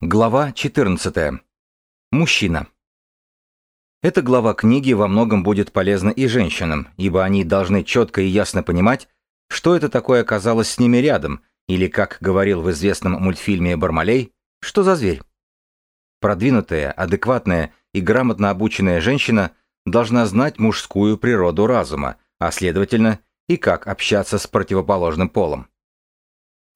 Глава 14. Мужчина. Эта глава книги во многом будет полезна и женщинам, ибо они должны четко и ясно понимать, что это такое оказалось с ними рядом, или, как говорил в известном мультфильме «Бармалей», что за зверь. Продвинутая, адекватная и грамотно обученная женщина должна знать мужскую природу разума, а следовательно, и как общаться с противоположным полом.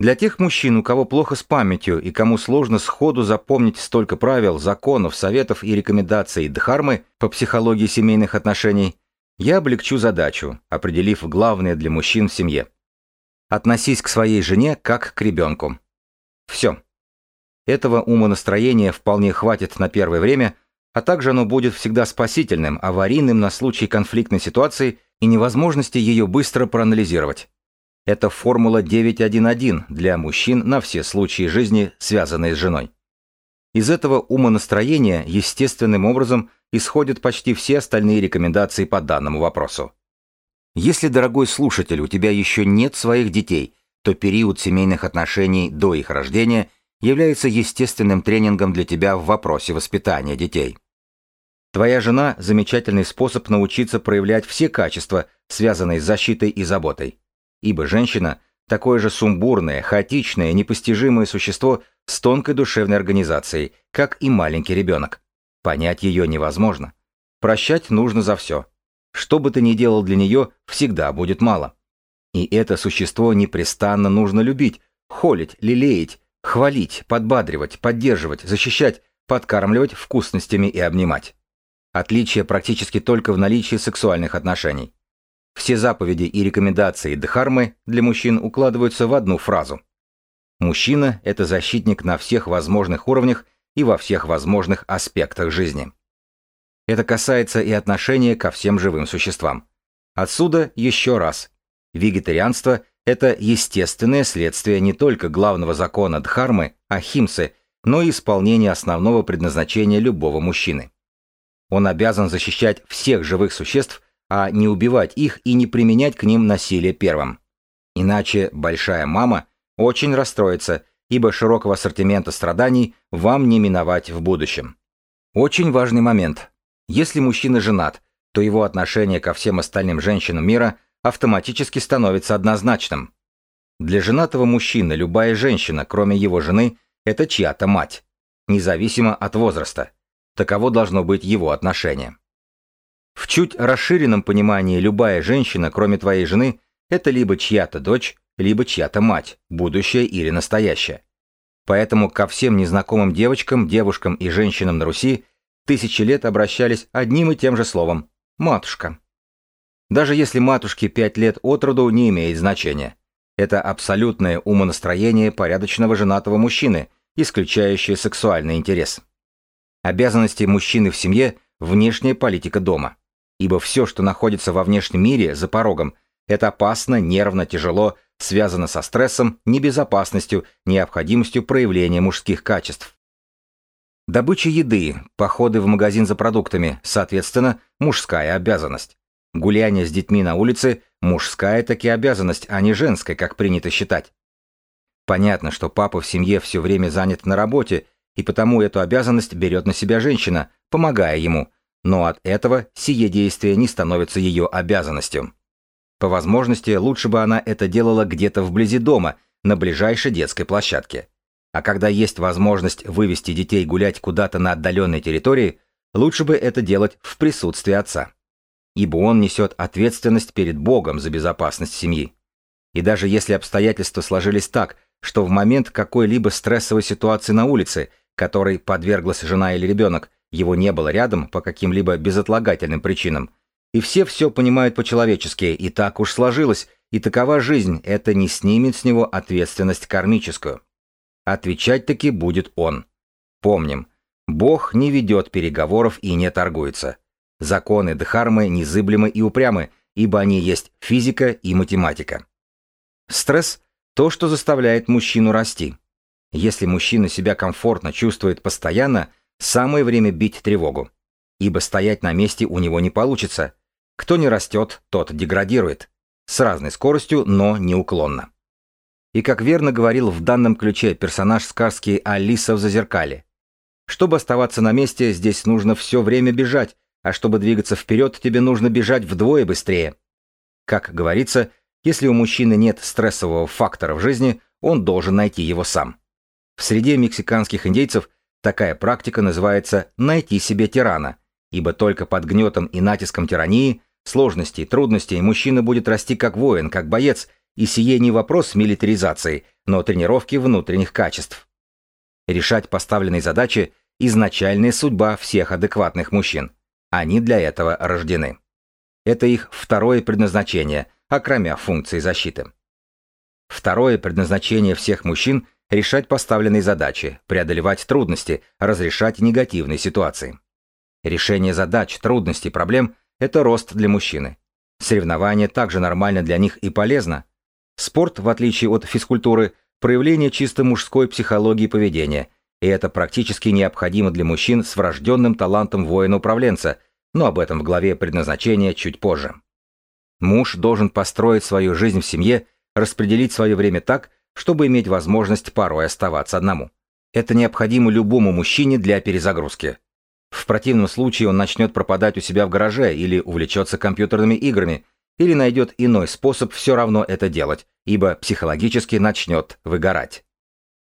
Для тех мужчин, у кого плохо с памятью и кому сложно сходу запомнить столько правил, законов, советов и рекомендаций Дхармы по психологии семейных отношений, я облегчу задачу, определив главное для мужчин в семье. Относись к своей жене как к ребенку. Все. Этого умонастроения вполне хватит на первое время, а также оно будет всегда спасительным, аварийным на случай конфликтной ситуации и невозможности ее быстро проанализировать. Это формула 911 для мужчин на все случаи жизни, связанные с женой. Из этого умонастроения естественным образом исходят почти все остальные рекомендации по данному вопросу. Если, дорогой слушатель, у тебя еще нет своих детей, то период семейных отношений до их рождения является естественным тренингом для тебя в вопросе воспитания детей. Твоя жена – замечательный способ научиться проявлять все качества, связанные с защитой и заботой ибо женщина – такое же сумбурное, хаотичное, непостижимое существо с тонкой душевной организацией, как и маленький ребенок. Понять ее невозможно. Прощать нужно за все. Что бы ты ни делал для нее, всегда будет мало. И это существо непрестанно нужно любить, холить, лелеять, хвалить, подбадривать, поддерживать, защищать, подкармливать вкусностями и обнимать. Отличие практически только в наличии сексуальных отношений. Все заповеди и рекомендации Дхармы для мужчин укладываются в одну фразу. Мужчина – это защитник на всех возможных уровнях и во всех возможных аспектах жизни. Это касается и отношения ко всем живым существам. Отсюда еще раз. Вегетарианство – это естественное следствие не только главного закона Дхармы, Ахимсы, но и исполнение основного предназначения любого мужчины. Он обязан защищать всех живых существ а не убивать их и не применять к ним насилие первым. Иначе большая мама очень расстроится, ибо широкого ассортимента страданий вам не миновать в будущем. Очень важный момент. Если мужчина женат, то его отношение ко всем остальным женщинам мира автоматически становится однозначным. Для женатого мужчины любая женщина, кроме его жены, это чья-то мать, независимо от возраста. Таково должно быть его отношение. В чуть расширенном понимании любая женщина, кроме твоей жены, это либо чья-то дочь, либо чья-то мать, будущая или настоящая. Поэтому ко всем незнакомым девочкам, девушкам и женщинам на Руси тысячи лет обращались одним и тем же словом – матушка. Даже если матушке пять лет от роду не имеет значения. Это абсолютное умонастроение порядочного женатого мужчины, исключающее сексуальный интерес. Обязанности мужчины в семье – внешняя политика дома – ибо все, что находится во внешнем мире, за порогом, это опасно, нервно, тяжело, связано со стрессом, небезопасностью, необходимостью проявления мужских качеств. Добыча еды, походы в магазин за продуктами, соответственно, мужская обязанность. Гуляние с детьми на улице – мужская таки обязанность, а не женская, как принято считать. Понятно, что папа в семье все время занят на работе, и потому эту обязанность берет на себя женщина, помогая ему – но от этого сие действие не становится ее обязанностью. По возможности, лучше бы она это делала где-то вблизи дома, на ближайшей детской площадке. А когда есть возможность вывести детей гулять куда-то на отдаленной территории, лучше бы это делать в присутствии отца. Ибо он несет ответственность перед Богом за безопасность семьи. И даже если обстоятельства сложились так, что в момент какой-либо стрессовой ситуации на улице, которой подверглась жена или ребенок, его не было рядом по каким-либо безотлагательным причинам. И все все понимают по-человечески, и так уж сложилось, и такова жизнь, это не снимет с него ответственность кармическую. Отвечать таки будет он. Помним, Бог не ведет переговоров и не торгуется. Законы Дхармы незыблемы и упрямы, ибо они есть физика и математика. Стресс – то, что заставляет мужчину расти. Если мужчина себя комфортно чувствует постоянно – Самое время бить тревогу. Ибо стоять на месте у него не получится. Кто не растет, тот деградирует. С разной скоростью, но неуклонно. И как верно говорил в данном ключе персонаж сказки Алиса в Зазеркале. Чтобы оставаться на месте, здесь нужно все время бежать, а чтобы двигаться вперед, тебе нужно бежать вдвое быстрее. Как говорится, если у мужчины нет стрессового фактора в жизни, он должен найти его сам. В среде мексиканских индейцев такая практика называется «найти себе тирана», ибо только под гнетом и натиском тирании, сложностей, трудностей мужчина будет расти как воин, как боец, и сие не вопрос милитаризации, но тренировки внутренних качеств. Решать поставленные задачи – изначальная судьба всех адекватных мужчин. Они для этого рождены. Это их второе предназначение, окромя функции защиты. Второе предназначение всех мужчин – решать поставленные задачи, преодолевать трудности, разрешать негативные ситуации. Решение задач, трудностей, проблем – это рост для мужчины. Соревнование также нормально для них и полезно. Спорт, в отличие от физкультуры, проявление чисто мужской психологии поведения, и это практически необходимо для мужчин с врожденным талантом воина-управленца, но об этом в главе предназначения чуть позже. Муж должен построить свою жизнь в семье, распределить свое время так, чтобы иметь возможность порой оставаться одному. Это необходимо любому мужчине для перезагрузки. В противном случае он начнет пропадать у себя в гараже или увлечется компьютерными играми, или найдет иной способ все равно это делать, ибо психологически начнет выгорать.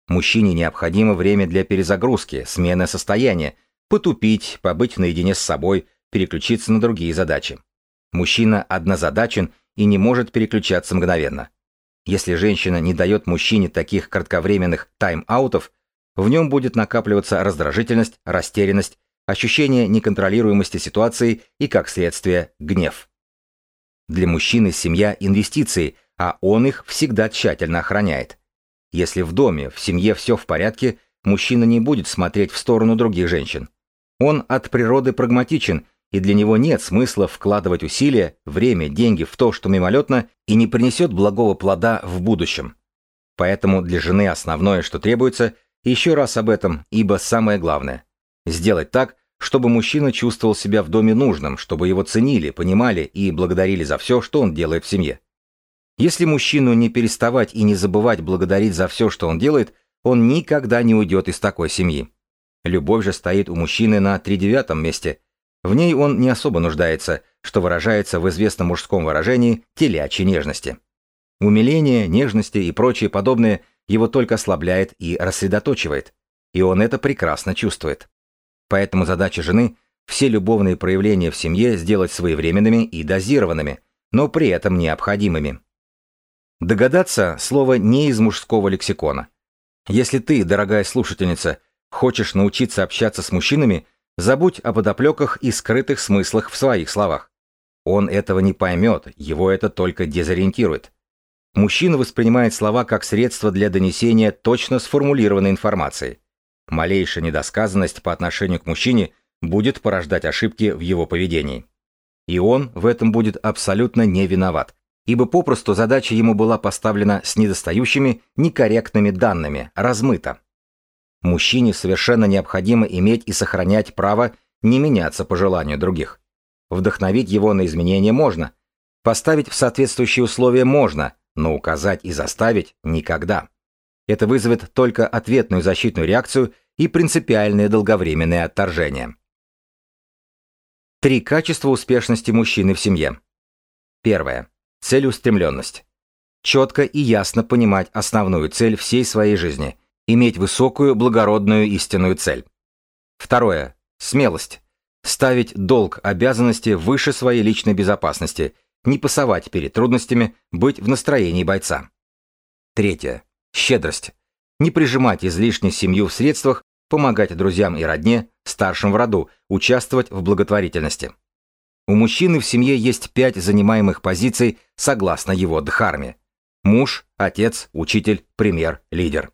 Мужчине необходимо время для перезагрузки, смены состояния, потупить, побыть наедине с собой, переключиться на другие задачи. Мужчина однозадачен и не может переключаться мгновенно. Если женщина не дает мужчине таких кратковременных тайм-аутов, в нем будет накапливаться раздражительность, растерянность, ощущение неконтролируемости ситуации и, как следствие, гнев. Для мужчины семья – инвестиции, а он их всегда тщательно охраняет. Если в доме, в семье все в порядке, мужчина не будет смотреть в сторону других женщин. Он от природы прагматичен – и для него нет смысла вкладывать усилия, время, деньги в то, что мимолетно и не принесет благого плода в будущем. Поэтому для жены основное, что требуется, еще раз об этом, ибо самое главное – сделать так, чтобы мужчина чувствовал себя в доме нужным, чтобы его ценили, понимали и благодарили за все, что он делает в семье. Если мужчину не переставать и не забывать благодарить за все, что он делает, он никогда не уйдет из такой семьи. Любовь же стоит у мужчины на тридевятом месте – в ней он не особо нуждается, что выражается в известном мужском выражении телячьей нежности. Умиление, нежности и прочее подобное его только ослабляет и рассредоточивает, и он это прекрасно чувствует. Поэтому задача жены – все любовные проявления в семье сделать своевременными и дозированными, но при этом необходимыми. Догадаться – слово не из мужского лексикона. Если ты, дорогая слушательница, хочешь научиться общаться с мужчинами – Забудь о подоплеках и скрытых смыслах в своих словах. Он этого не поймет, его это только дезориентирует. Мужчина воспринимает слова как средство для донесения точно сформулированной информации. Малейшая недосказанность по отношению к мужчине будет порождать ошибки в его поведении. И он в этом будет абсолютно не виноват, ибо попросту задача ему была поставлена с недостающими, некорректными данными, размыто. Мужчине совершенно необходимо иметь и сохранять право не меняться по желанию других. Вдохновить его на изменения можно. Поставить в соответствующие условия можно, но указать и заставить – никогда. Это вызовет только ответную защитную реакцию и принципиальное долговременное отторжение. Три качества успешности мужчины в семье. Первое. Целеустремленность. Четко и ясно понимать основную цель всей своей жизни – Иметь высокую, благородную истинную цель. Второе. Смелость. Ставить долг обязанности выше своей личной безопасности, не пасовать перед трудностями, быть в настроении бойца. Третье. Щедрость. Не прижимать излишне семью в средствах, помогать друзьям и родне, старшим в роду, участвовать в благотворительности. У мужчины в семье есть пять занимаемых позиций согласно его дхарме. Муж, отец, учитель, пример, лидер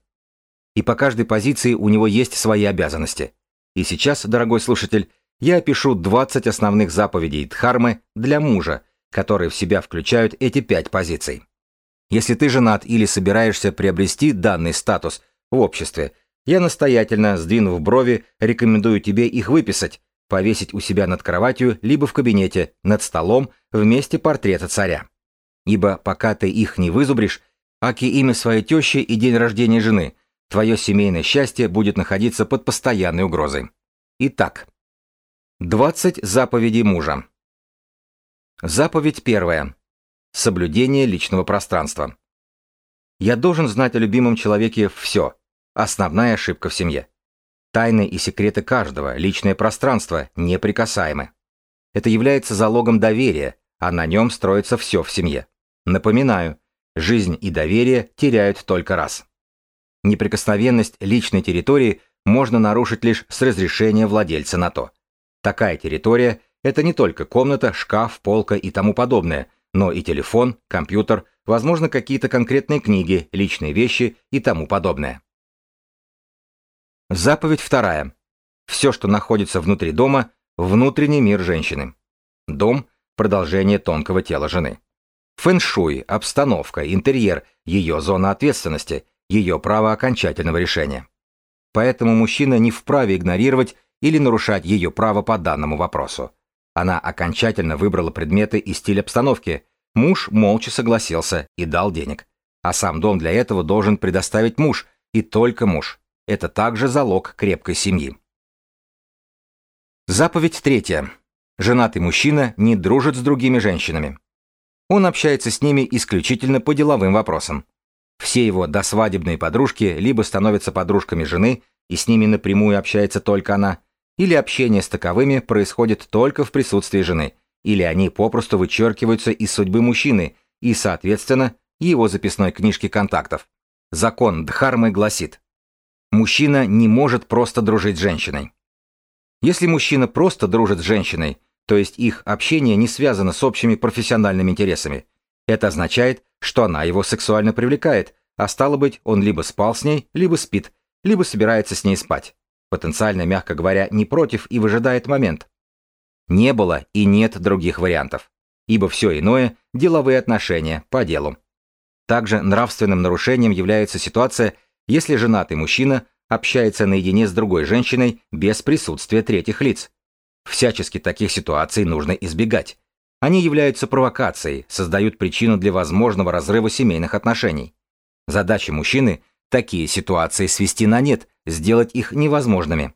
и по каждой позиции у него есть свои обязанности. И сейчас, дорогой слушатель, я опишу 20 основных заповедей Дхармы для мужа, которые в себя включают эти пять позиций. Если ты женат или собираешься приобрести данный статус в обществе, я настоятельно, сдвинув брови, рекомендую тебе их выписать, повесить у себя над кроватью, либо в кабинете, над столом, вместе портрета царя. Ибо пока ты их не вызубришь, аки имя своей тещи и день рождения жены, твое семейное счастье будет находиться под постоянной угрозой. Итак, 20 заповедей мужа. Заповедь первая. Соблюдение личного пространства. Я должен знать о любимом человеке все. Основная ошибка в семье. Тайны и секреты каждого, личное пространство, неприкасаемы. Это является залогом доверия, а на нем строится все в семье. Напоминаю, жизнь и доверие теряют только раз. Неприкосновенность личной территории можно нарушить лишь с разрешения владельца на то. Такая территория – это не только комната, шкаф, полка и тому подобное, но и телефон, компьютер, возможно, какие-то конкретные книги, личные вещи и тому подобное. Заповедь вторая. Все, что находится внутри дома, внутренний мир женщины. Дом – продолжение тонкого тела жены. Фэншуй, обстановка, интерьер, ее зона ответственности, ее право окончательного решения. Поэтому мужчина не вправе игнорировать или нарушать ее право по данному вопросу. Она окончательно выбрала предметы и стиль обстановки. Муж молча согласился и дал денег. А сам дом для этого должен предоставить муж, и только муж. Это также залог крепкой семьи. Заповедь третья. Женатый мужчина не дружит с другими женщинами. Он общается с ними исключительно по деловым вопросам. Все его досвадебные подружки либо становятся подружками жены, и с ними напрямую общается только она, или общение с таковыми происходит только в присутствии жены, или они попросту вычеркиваются из судьбы мужчины и, соответственно, его записной книжки контактов. Закон Дхармы гласит, мужчина не может просто дружить с женщиной. Если мужчина просто дружит с женщиной, то есть их общение не связано с общими профессиональными интересами, это означает, что она его сексуально привлекает, а стало быть, он либо спал с ней, либо спит, либо собирается с ней спать. Потенциально, мягко говоря, не против и выжидает момент. Не было и нет других вариантов, ибо все иное – деловые отношения по делу. Также нравственным нарушением является ситуация, если женатый мужчина общается наедине с другой женщиной без присутствия третьих лиц. Всячески таких ситуаций нужно избегать. Они являются провокацией, создают причину для возможного разрыва семейных отношений. Задача мужчины – такие ситуации свести на нет, сделать их невозможными.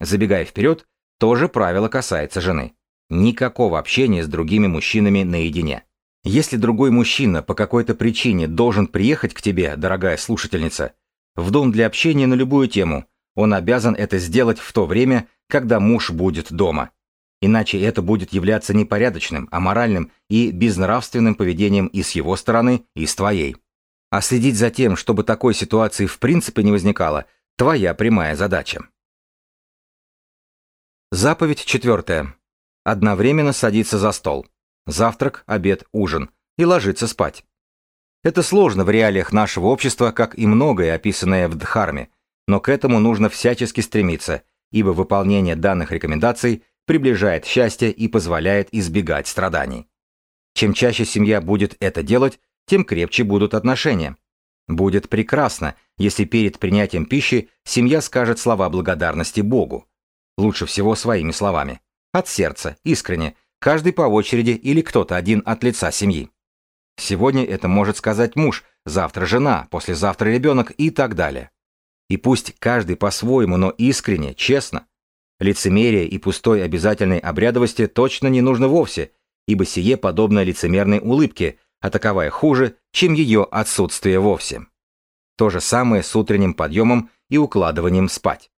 Забегая вперед, тоже правило касается жены. Никакого общения с другими мужчинами наедине. Если другой мужчина по какой-то причине должен приехать к тебе, дорогая слушательница, в дом для общения на любую тему, он обязан это сделать в то время, когда муж будет дома. Иначе это будет являться непорядочным, аморальным и безнравственным поведением и с его стороны, и с твоей. А следить за тем, чтобы такой ситуации в принципе не возникало, твоя прямая задача. Заповедь четвертая. Одновременно садиться за стол. Завтрак, обед, ужин. И ложиться спать. Это сложно в реалиях нашего общества, как и многое, описанное в Дхарме, но к этому нужно всячески стремиться, ибо выполнение данных рекомендаций приближает счастье и позволяет избегать страданий. Чем чаще семья будет это делать, тем крепче будут отношения. Будет прекрасно, если перед принятием пищи семья скажет слова благодарности Богу. Лучше всего своими словами. От сердца, искренне, каждый по очереди или кто-то один от лица семьи. Сегодня это может сказать муж, завтра жена, послезавтра ребенок и так далее. И пусть каждый по-своему, но искренне, честно. Лицемерие и пустой обязательной обрядовости точно не нужно вовсе, ибо сие подобно лицемерной улыбке, а таковая хуже, чем ее отсутствие вовсе. То же самое с утренним подъемом и укладыванием спать.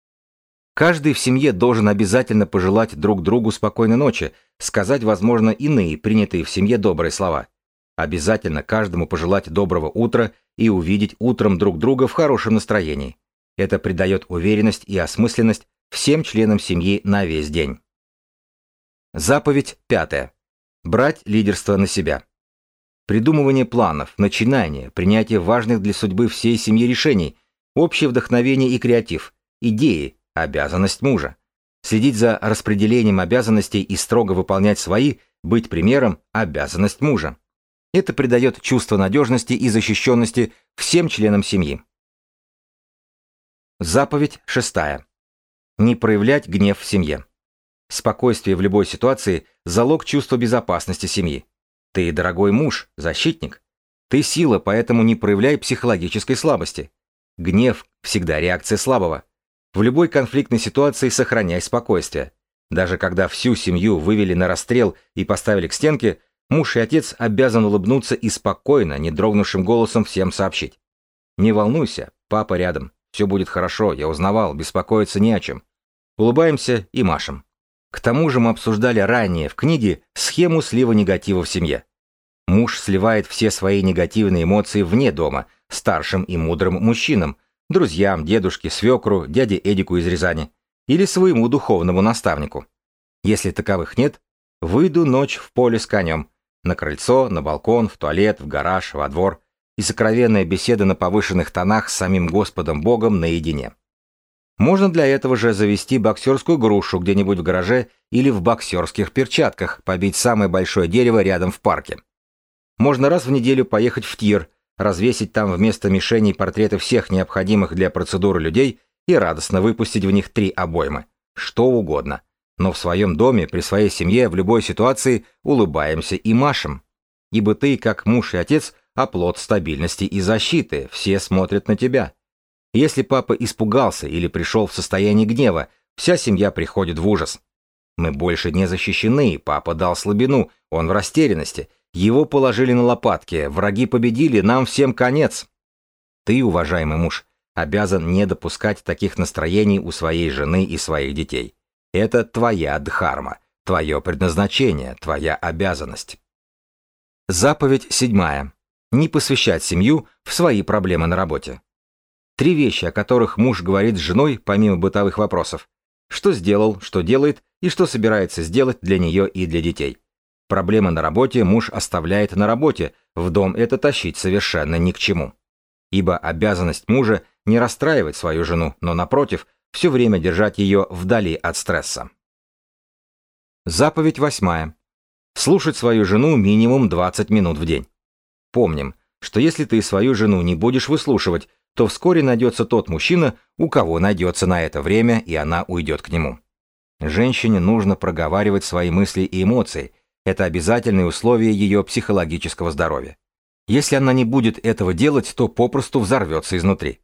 Каждый в семье должен обязательно пожелать друг другу спокойной ночи, сказать, возможно, иные принятые в семье добрые слова. Обязательно каждому пожелать доброго утра и увидеть утром друг друга в хорошем настроении. Это придает уверенность и осмысленность всем членам семьи на весь день. Заповедь пятая. Брать лидерство на себя. Придумывание планов, начинание, принятие важных для судьбы всей семьи решений, общее вдохновение и креатив, идеи, обязанность мужа. Следить за распределением обязанностей и строго выполнять свои, быть примером, обязанность мужа. Это придает чувство надежности и защищенности всем членам семьи. Заповедь шестая. Не проявлять гнев в семье. Спокойствие в любой ситуации – залог чувства безопасности семьи. Ты, дорогой муж, защитник. Ты сила, поэтому не проявляй психологической слабости. Гнев всегда реакция слабого. В любой конфликтной ситуации сохраняй спокойствие. Даже когда всю семью вывели на расстрел и поставили к стенке, муж и отец обязан улыбнуться и спокойно, не дрогнувшим голосом всем сообщить. Не волнуйся, папа рядом, все будет хорошо, я узнавал, беспокоиться не о чем. Улыбаемся и машем. К тому же мы обсуждали ранее в книге схему слива негатива в семье. Муж сливает все свои негативные эмоции вне дома, старшим и мудрым мужчинам, друзьям, дедушке, свекру, дяде Эдику из Рязани или своему духовному наставнику. Если таковых нет, выйду ночь в поле с конем, на крыльцо, на балкон, в туалет, в гараж, во двор, и сокровенная беседа на повышенных тонах с самим Господом Богом наедине. Можно для этого же завести боксерскую грушу где-нибудь в гараже или в боксерских перчатках, побить самое большое дерево рядом в парке. Можно раз в неделю поехать в тир, развесить там вместо мишеней портреты всех необходимых для процедуры людей и радостно выпустить в них три обоймы. Что угодно. Но в своем доме, при своей семье, в любой ситуации улыбаемся и машем. Ибо ты, как муж и отец, оплот стабильности и защиты, все смотрят на тебя. Если папа испугался или пришел в состояние гнева, вся семья приходит в ужас. Мы больше не защищены, папа дал слабину, он в растерянности, его положили на лопатки, враги победили, нам всем конец. Ты, уважаемый муж, обязан не допускать таких настроений у своей жены и своих детей. Это твоя дхарма, твое предназначение, твоя обязанность. Заповедь седьмая. Не посвящать семью в свои проблемы на работе. Три вещи, о которых муж говорит с женой, помимо бытовых вопросов. Что сделал, что делает и что собирается сделать для нее и для детей. Проблемы на работе муж оставляет на работе, в дом это тащить совершенно ни к чему. Ибо обязанность мужа не расстраивать свою жену, но напротив, все время держать ее вдали от стресса. Заповедь восьмая. Слушать свою жену минимум 20 минут в день. Помним, что если ты свою жену не будешь выслушивать, то вскоре найдется тот мужчина, у кого найдется на это время, и она уйдет к нему. Женщине нужно проговаривать свои мысли и эмоции – это обязательное условие ее психологического здоровья. Если она не будет этого делать, то попросту взорвется изнутри.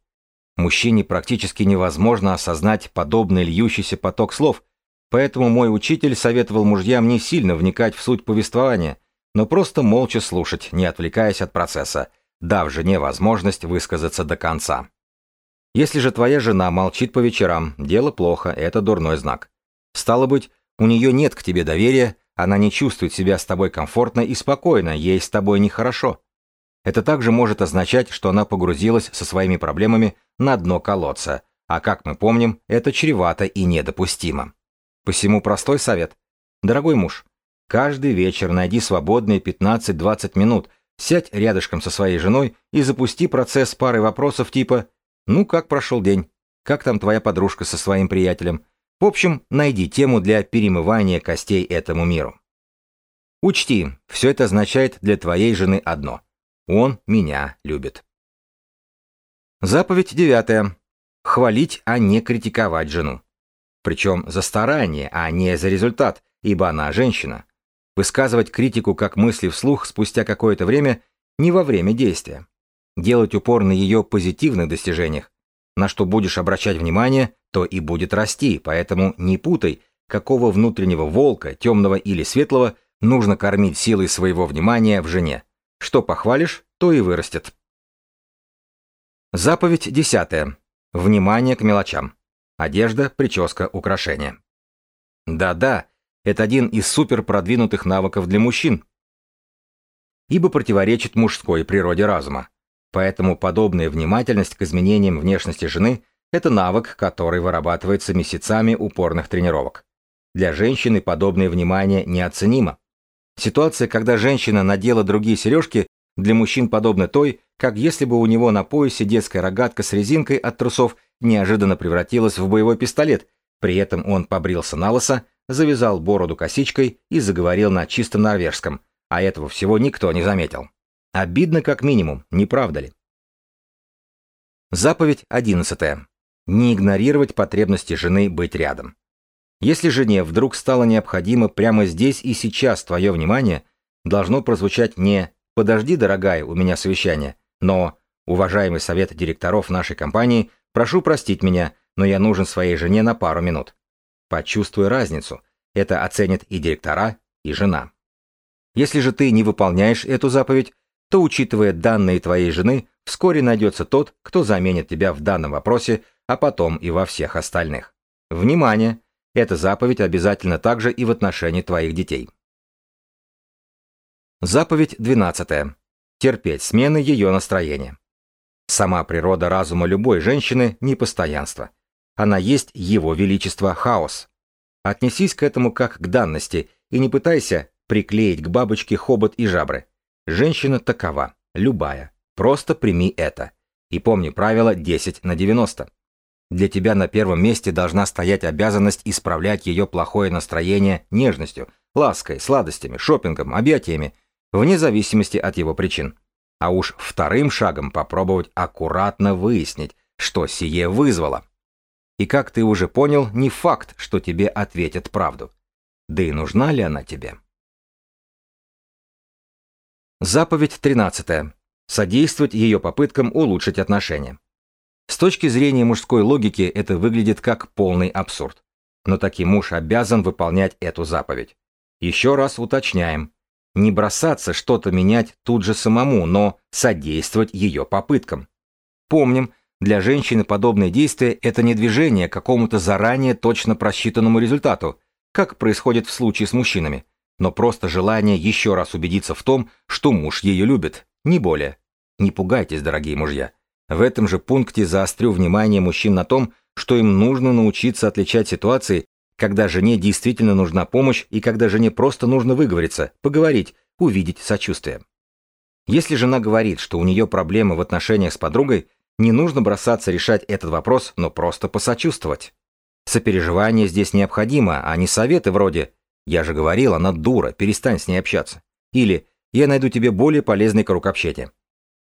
Мужчине практически невозможно осознать подобный льющийся поток слов, поэтому мой учитель советовал мужьям не сильно вникать в суть повествования, но просто молча слушать, не отвлекаясь от процесса, дав жене возможность высказаться до конца. Если же твоя жена молчит по вечерам, дело плохо, это дурной знак. Стало быть, у нее нет к тебе доверия, она не чувствует себя с тобой комфортно и спокойно, ей с тобой нехорошо. Это также может означать, что она погрузилась со своими проблемами на дно колодца, а как мы помним, это чревато и недопустимо. Посему простой совет. Дорогой муж, каждый вечер найди свободные 15-20 минут, сядь рядышком со своей женой и запусти процесс пары вопросов типа «Ну, как прошел день? Как там твоя подружка со своим приятелем? В общем, найди тему для перемывания костей этому миру. Учти, все это означает для твоей жены одно. Он меня любит. Заповедь девятая. Хвалить, а не критиковать жену. Причем за старание, а не за результат, ибо она женщина. Высказывать критику как мысли вслух спустя какое-то время не во время действия. Делать упор на ее позитивных достижениях, на что будешь обращать внимание, то и будет расти, поэтому не путай, какого внутреннего волка, темного или светлого, нужно кормить силой своего внимания в жене. Что похвалишь, то и вырастет. Заповедь десятая. Внимание к мелочам. Одежда, прическа, украшения. Да-да, это один из супер продвинутых навыков для мужчин. Ибо противоречит мужской природе разума. Поэтому подобная внимательность к изменениям внешности жены – это навык, который вырабатывается месяцами упорных тренировок. Для женщины подобное внимание неоценимо. Ситуация, когда женщина надела другие сережки, для мужчин подобна той, как если бы у него на поясе детская рогатка с резинкой от трусов неожиданно превратилась в боевой пистолет, при этом он побрился на лысо, завязал бороду косичкой и заговорил на чистом норвежском, а этого всего никто не заметил. Обидно как минимум, не правда ли? Заповедь 11. Не игнорировать потребности жены быть рядом. Если жене вдруг стало необходимо прямо здесь и сейчас твое внимание, должно прозвучать не подожди, дорогая, у меня совещание, но, уважаемый совет директоров нашей компании, прошу простить меня, но я нужен своей жене на пару минут. Почувствуй разницу. Это оценят и директора, и жена. Если же ты не выполняешь эту заповедь, то, учитывая данные твоей жены, вскоре найдется тот, кто заменит тебя в данном вопросе, а потом и во всех остальных. Внимание! Эта заповедь обязательно также и в отношении твоих детей. Заповедь 12. Терпеть смены ее настроения. Сама природа разума любой женщины – непостоянство. Она есть его величество хаос. Отнесись к этому как к данности и не пытайся приклеить к бабочке хобот и жабры. Женщина такова, любая. Просто прими это. И помни правило 10 на 90. Для тебя на первом месте должна стоять обязанность исправлять ее плохое настроение нежностью, лаской, сладостями, шопингом, объятиями, вне зависимости от его причин. А уж вторым шагом попробовать аккуратно выяснить, что сие вызвало. И как ты уже понял, не факт, что тебе ответят правду. Да и нужна ли она тебе? Заповедь 13. Содействовать ее попыткам улучшить отношения. С точки зрения мужской логики это выглядит как полный абсурд. Но таки муж обязан выполнять эту заповедь. Еще раз уточняем. Не бросаться что-то менять тут же самому, но содействовать ее попыткам. Помним, для женщины подобное действие – это не движение к какому-то заранее точно просчитанному результату, как происходит в случае с мужчинами но просто желание еще раз убедиться в том, что муж ее любит, не более. Не пугайтесь, дорогие мужья. В этом же пункте заострю внимание мужчин на том, что им нужно научиться отличать ситуации, когда жене действительно нужна помощь и когда жене просто нужно выговориться, поговорить, увидеть сочувствие. Если жена говорит, что у нее проблемы в отношениях с подругой, не нужно бросаться решать этот вопрос, но просто посочувствовать. Сопереживание здесь необходимо, а не советы вроде я же говорил, она дура, перестань с ней общаться. Или я найду тебе более полезный круг общения.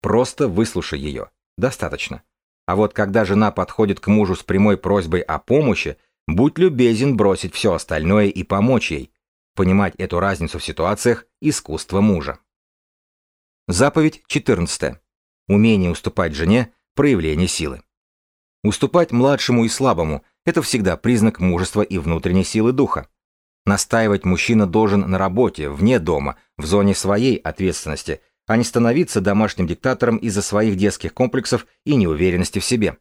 Просто выслушай ее. Достаточно. А вот когда жена подходит к мужу с прямой просьбой о помощи, будь любезен бросить все остальное и помочь ей. Понимать эту разницу в ситуациях – искусство мужа. Заповедь 14. Умение уступать жене – проявление силы. Уступать младшему и слабому – это всегда признак мужества и внутренней силы духа. Настаивать мужчина должен на работе, вне дома, в зоне своей ответственности, а не становиться домашним диктатором из-за своих детских комплексов и неуверенности в себе.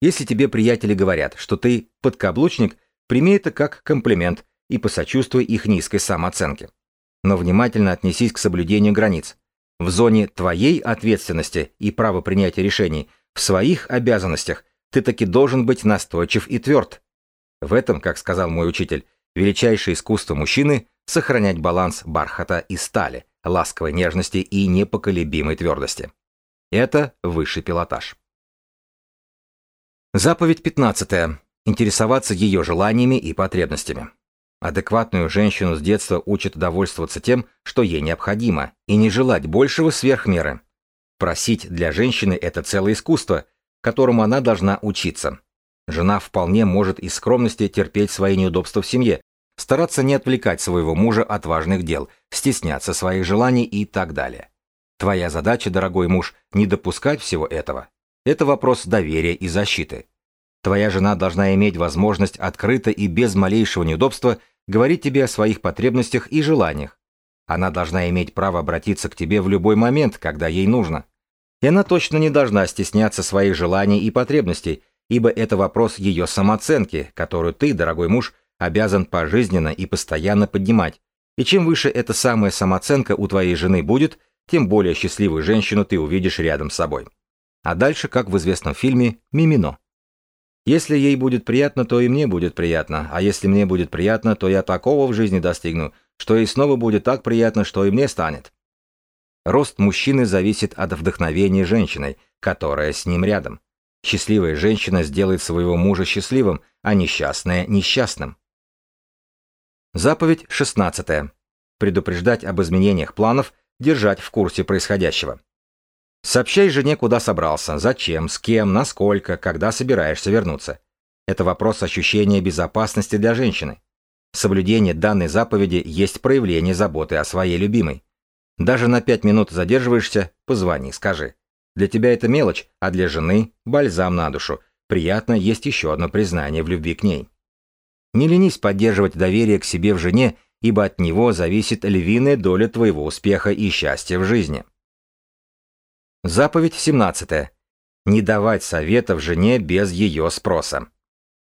Если тебе приятели говорят, что ты подкаблучник, прими это как комплимент и посочувствуй их низкой самооценке. Но внимательно отнесись к соблюдению границ. В зоне твоей ответственности и права принятия решений, в своих обязанностях, ты таки должен быть настойчив и тверд. В этом, как сказал мой учитель, Величайшее искусство мужчины – сохранять баланс бархата и стали, ласковой нежности и непоколебимой твердости. Это высший пилотаж. Заповедь 15. Интересоваться ее желаниями и потребностями. Адекватную женщину с детства учат довольствоваться тем, что ей необходимо, и не желать большего сверх меры. Просить для женщины – это целое искусство, которому она должна учиться. Жена вполне может из скромности терпеть свои неудобства в семье, стараться не отвлекать своего мужа от важных дел, стесняться своих желаний и так далее. Твоя задача, дорогой муж, не допускать всего этого. Это вопрос доверия и защиты. Твоя жена должна иметь возможность открыто и без малейшего неудобства говорить тебе о своих потребностях и желаниях. Она должна иметь право обратиться к тебе в любой момент, когда ей нужно. И она точно не должна стесняться своих желаний и потребностей, ибо это вопрос ее самооценки, которую ты, дорогой муж, обязан пожизненно и постоянно поднимать. И чем выше эта самая самооценка у твоей жены будет, тем более счастливую женщину ты увидишь рядом с собой. А дальше, как в известном фильме «Мимино». Если ей будет приятно, то и мне будет приятно, а если мне будет приятно, то я такого в жизни достигну, что ей снова будет так приятно, что и мне станет. Рост мужчины зависит от вдохновения женщиной, которая с ним рядом. Счастливая женщина сделает своего мужа счастливым, а несчастная – несчастным. Заповедь 16. Предупреждать об изменениях планов, держать в курсе происходящего. Сообщай жене, куда собрался, зачем, с кем, насколько, когда собираешься вернуться. Это вопрос ощущения безопасности для женщины. Соблюдение данной заповеди есть проявление заботы о своей любимой. Даже на пять минут задерживаешься, позвони, скажи. Для тебя это мелочь, а для жены – бальзам на душу. Приятно есть еще одно признание в любви к ней. Не ленись поддерживать доверие к себе в жене, ибо от него зависит львиная доля твоего успеха и счастья в жизни. Заповедь 17. Не давать советов жене без ее спроса.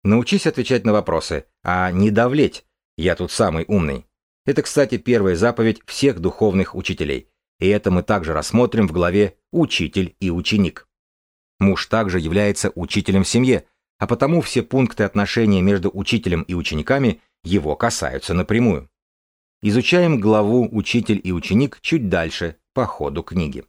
Научись отвечать на вопросы, а не давлеть. Я тут самый умный. Это, кстати, первая заповедь всех духовных учителей. И это мы также рассмотрим в главе «Учитель и ученик». Муж также является учителем в семье, а потому все пункты отношения между учителем и учениками его касаются напрямую. Изучаем главу «Учитель и ученик» чуть дальше, по ходу книги.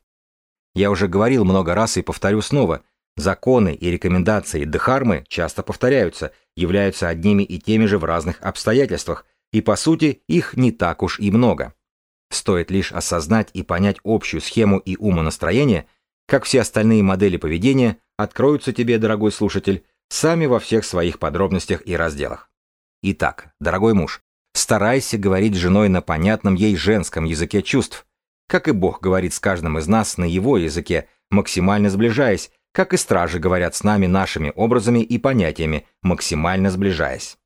Я уже говорил много раз и повторю снова, законы и рекомендации Дхармы часто повторяются, являются одними и теми же в разных обстоятельствах, и по сути их не так уж и много. Стоит лишь осознать и понять общую схему и умонастроение, как все остальные модели поведения откроются тебе, дорогой слушатель, сами во всех своих подробностях и разделах. Итак, дорогой муж, старайся говорить с женой на понятном ей женском языке чувств, как и Бог говорит с каждым из нас на его языке, максимально сближаясь, как и стражи говорят с нами нашими образами и понятиями, максимально сближаясь.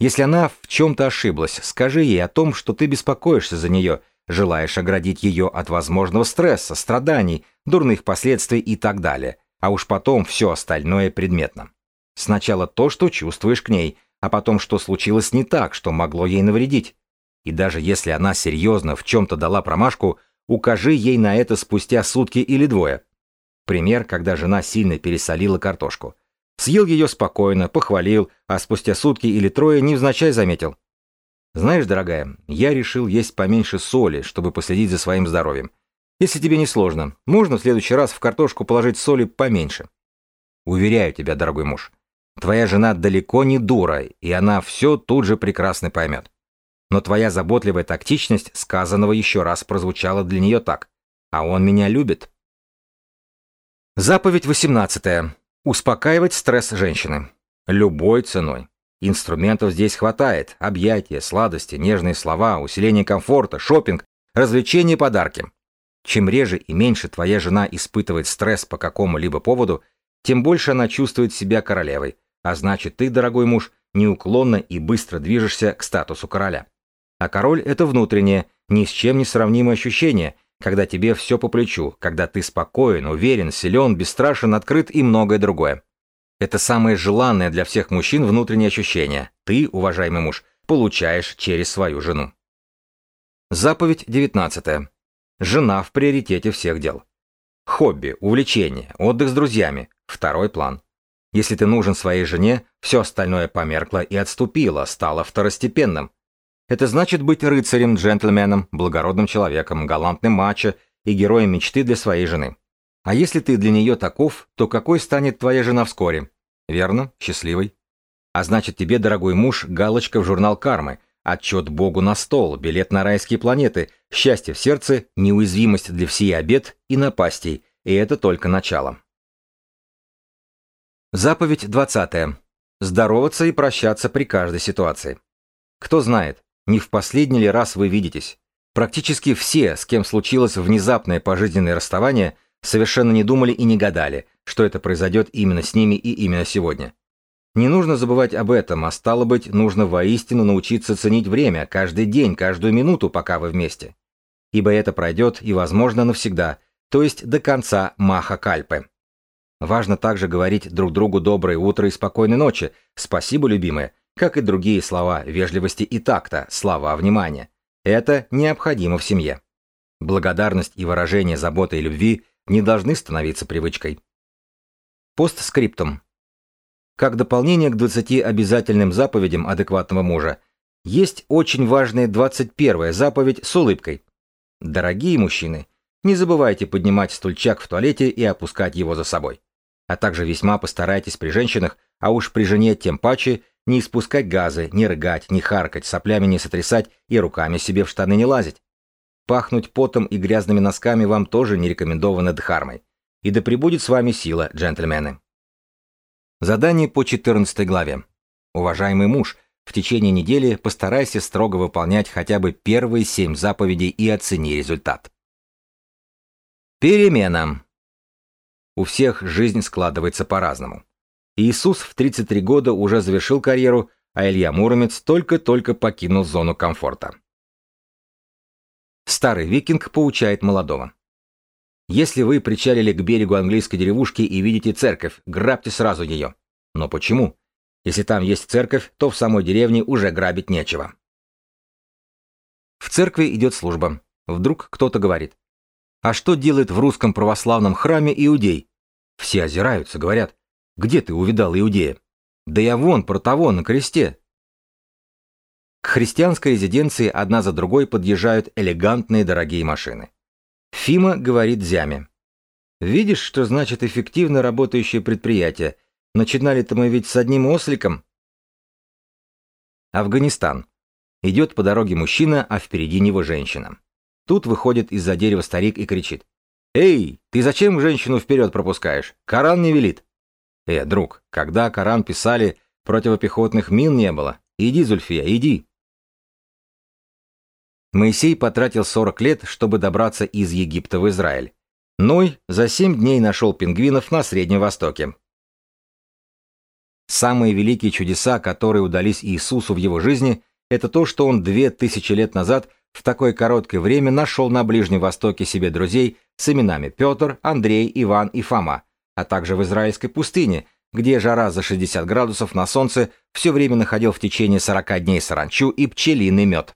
Если она в чем-то ошиблась, скажи ей о том, что ты беспокоишься за нее, желаешь оградить ее от возможного стресса, страданий, дурных последствий и так далее, а уж потом все остальное предметно. Сначала то, что чувствуешь к ней, а потом что случилось не так, что могло ей навредить. И даже если она серьезно в чем-то дала промашку, укажи ей на это спустя сутки или двое. Пример, когда жена сильно пересолила картошку. Съел ее спокойно, похвалил, а спустя сутки или трое невзначай заметил. Знаешь, дорогая, я решил есть поменьше соли, чтобы последить за своим здоровьем. Если тебе не сложно, можно в следующий раз в картошку положить соли поменьше. Уверяю тебя, дорогой муж, твоя жена далеко не дура, и она все тут же прекрасно поймет. Но твоя заботливая тактичность сказанного еще раз прозвучала для нее так. А он меня любит. Заповедь 18. Успокаивать стресс женщины. Любой ценой. Инструментов здесь хватает. Объятия, сладости, нежные слова, усиление комфорта, шопинг, развлечения, подарки. Чем реже и меньше твоя жена испытывает стресс по какому-либо поводу, тем больше она чувствует себя королевой, а значит ты, дорогой муж, неуклонно и быстро движешься к статусу короля. А король — это внутреннее, ни с чем не сравнимое ощущение, когда тебе все по плечу, когда ты спокоен, уверен, силен, бесстрашен, открыт и многое другое. Это самое желанное для всех мужчин внутреннее ощущение. Ты, уважаемый муж, получаешь через свою жену. Заповедь 19. Жена в приоритете всех дел. Хобби, увлечение, отдых с друзьями – второй план. Если ты нужен своей жене, все остальное померкло и отступило, стало второстепенным. Это значит быть рыцарем, джентльменом, благородным человеком, галантным мачо и героем мечты для своей жены. А если ты для нее таков, то какой станет твоя жена вскоре? Верно, счастливой. А значит тебе, дорогой муж, галочка в журнал кармы, отчет Богу на стол, билет на райские планеты, счастье в сердце, неуязвимость для всей обед и напастей, и это только начало. Заповедь 20. Здороваться и прощаться при каждой ситуации. Кто знает, не в последний ли раз вы видитесь? Практически все, с кем случилось внезапное пожизненное расставание, совершенно не думали и не гадали, что это произойдет именно с ними и именно сегодня. Не нужно забывать об этом, а стало быть, нужно воистину научиться ценить время, каждый день, каждую минуту, пока вы вместе. Ибо это пройдет и, возможно, навсегда, то есть до конца Маха Кальпы. Важно также говорить друг другу доброе утро и спокойной ночи, спасибо, любимая, как и другие слова вежливости и такта, слова внимания. Это необходимо в семье. Благодарность и выражение заботы и любви не должны становиться привычкой. Постскриптум. Как дополнение к 20 обязательным заповедям адекватного мужа, есть очень важная 21 заповедь с улыбкой. Дорогие мужчины, не забывайте поднимать стульчак в туалете и опускать его за собой. А также весьма постарайтесь при женщинах, а уж при жене тем паче, не испускать газы, не рыгать, не харкать, соплями не сотрясать и руками себе в штаны не лазить. Пахнуть потом и грязными носками вам тоже не рекомендовано дхармой. И да пребудет с вами сила, джентльмены. Задание по 14 главе. Уважаемый муж, В течение недели постарайся строго выполнять хотя бы первые семь заповедей и оцени результат. Перемена. У всех жизнь складывается по-разному. Иисус в 33 года уже завершил карьеру, а Илья Муромец только-только покинул зону комфорта. Старый викинг поучает молодого. Если вы причалили к берегу английской деревушки и видите церковь, грабьте сразу ее. Но почему? Если там есть церковь, то в самой деревне уже грабить нечего. В церкви идет служба. Вдруг кто-то говорит. А что делает в русском православном храме иудей? Все озираются, говорят. Где ты увидал иудея? Да я вон про того на кресте. К христианской резиденции одна за другой подъезжают элегантные дорогие машины. Фима говорит Зяме. «Видишь, что значит эффективно работающее предприятие? Начинали-то мы ведь с одним осликом». Афганистан. Идет по дороге мужчина, а впереди него женщина. Тут выходит из-за дерева старик и кричит. «Эй, ты зачем женщину вперед пропускаешь? Коран не велит». «Э, друг, когда Коран писали, противопехотных мин не было. Иди, Зульфия, иди». Моисей потратил 40 лет, чтобы добраться из Египта в Израиль. Ной за 7 дней нашел пингвинов на Среднем Востоке. Самые великие чудеса, которые удались Иисусу в его жизни, это то, что он две тысячи лет назад в такое короткое время нашел на Ближнем Востоке себе друзей с именами Петр, Андрей, Иван и Фома, а также в израильской пустыне, где жара за 60 градусов на солнце все время находил в течение 40 дней саранчу и пчелиный мед.